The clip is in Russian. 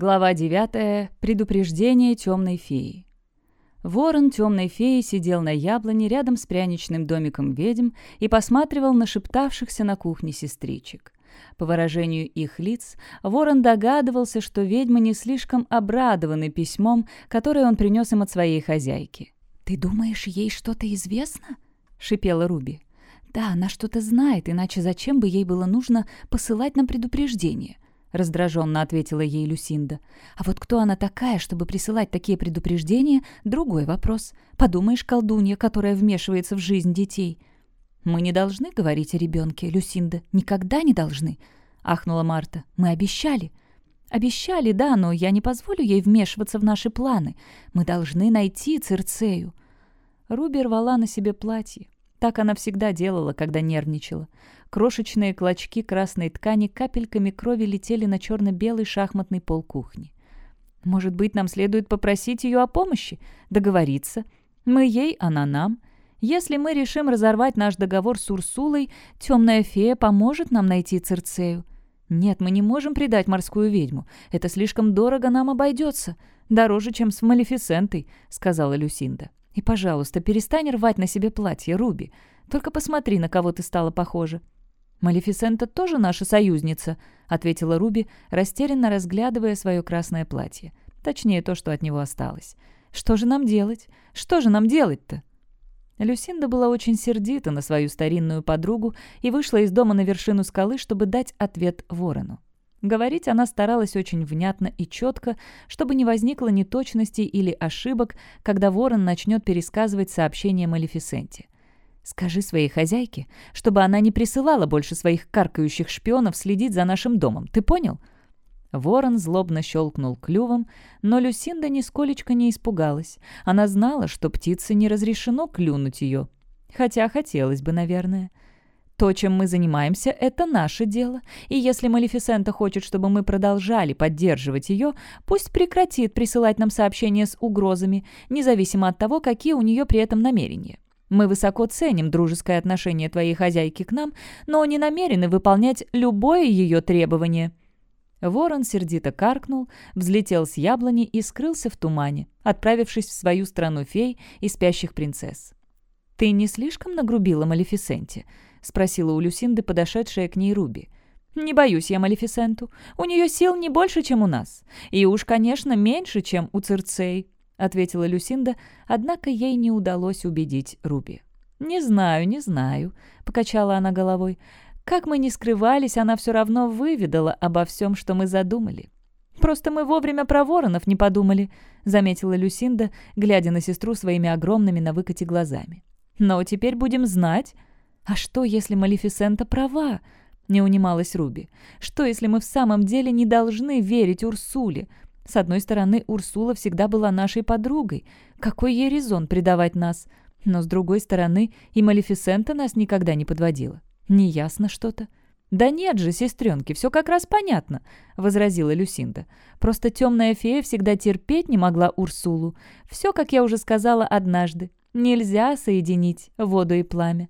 Глава 9. Предупреждение темной феи. Ворон темной феи сидел на яблоне рядом с пряничным домиком ведьм и посматривал на шептавшихся на кухне сестричек. По выражению их лиц, Ворон догадывался, что ведьмы не слишком обрадованы письмом, которое он принес им от своей хозяйки. «Ты думаешь, ей что-то известно?» — шипела Руби. «Да, она что-то знает, иначе зачем бы ей было нужно посылать нам предупреждение?» — раздраженно ответила ей Люсинда. «А вот кто она такая, чтобы присылать такие предупреждения — другой вопрос. Подумаешь, колдунья, которая вмешивается в жизнь детей». «Мы не должны говорить о ребенке, Люсинда, никогда не должны», — ахнула Марта. «Мы обещали». «Обещали, да, но я не позволю ей вмешиваться в наши планы. Мы должны найти Цирцею». Руби рвала на себе платье. Так она всегда делала, когда нервничала. Крошечные клочки красной ткани капельками крови летели на черно-белый шахматный пол кухни. «Может быть, нам следует попросить ее о помощи? Договориться? Мы ей, она нам. Если мы решим разорвать наш договор с Урсулой, темная фея поможет нам найти Цирцею. Нет, мы не можем предать морскую ведьму. Это слишком дорого нам обойдется. Дороже, чем с Малефисентой», — сказала Люсинда. И, пожалуйста, перестань рвать на себе платье, Руби. Только посмотри, на кого ты стала похожа». «Малефисента тоже наша союзница», — ответила Руби, растерянно разглядывая свое красное платье. Точнее, то, что от него осталось. «Что же нам делать? Что же нам делать-то?» Люсинда была очень сердита на свою старинную подругу и вышла из дома на вершину скалы, чтобы дать ответ ворону. Говорить она старалась очень внятно и четко, чтобы не возникло неточностей или ошибок, когда ворон начнет пересказывать сообщение Малефисенте. «Скажи своей хозяйке, чтобы она не присылала больше своих каркающих шпионов следить за нашим домом. Ты понял?» Ворон злобно щелкнул клювом, но Люсинда нисколечко не испугалась. Она знала, что птице не разрешено клюнуть ее. Хотя хотелось бы, наверное. То, чем мы занимаемся, это наше дело. И если Малефисента хочет, чтобы мы продолжали поддерживать ее, пусть прекратит присылать нам сообщения с угрозами, независимо от того, какие у нее при этом намерения. Мы высоко ценим дружеское отношение твоей хозяйки к нам, но не намерены выполнять любое ее требование». Ворон сердито каркнул, взлетел с яблони и скрылся в тумане, отправившись в свою страну фей и спящих принцесс. «Ты не слишком нагрубила Малефисенте?» — спросила у Люсинды подошедшая к ней Руби. «Не боюсь я Малефисенту. У нее сил не больше, чем у нас. И уж, конечно, меньше, чем у Цирцей», — ответила Люсинда, однако ей не удалось убедить Руби. «Не знаю, не знаю», — покачала она головой. «Как мы ни скрывались, она все равно выведала обо всем, что мы задумали». «Просто мы вовремя про воронов не подумали», — заметила Люсинда, глядя на сестру своими огромными на выкате глазами. «Но теперь будем знать», «А что, если Малефисента права?» — не унималась Руби. «Что, если мы в самом деле не должны верить Урсуле? С одной стороны, Урсула всегда была нашей подругой. Какой ей резон предавать нас? Но с другой стороны, и Малефисента нас никогда не подводила. Неясно что-то». «Да нет же, сестренки, все как раз понятно», — возразила Люсинда. «Просто темная фея всегда терпеть не могла Урсулу. Все, как я уже сказала однажды. Нельзя соединить воду и пламя».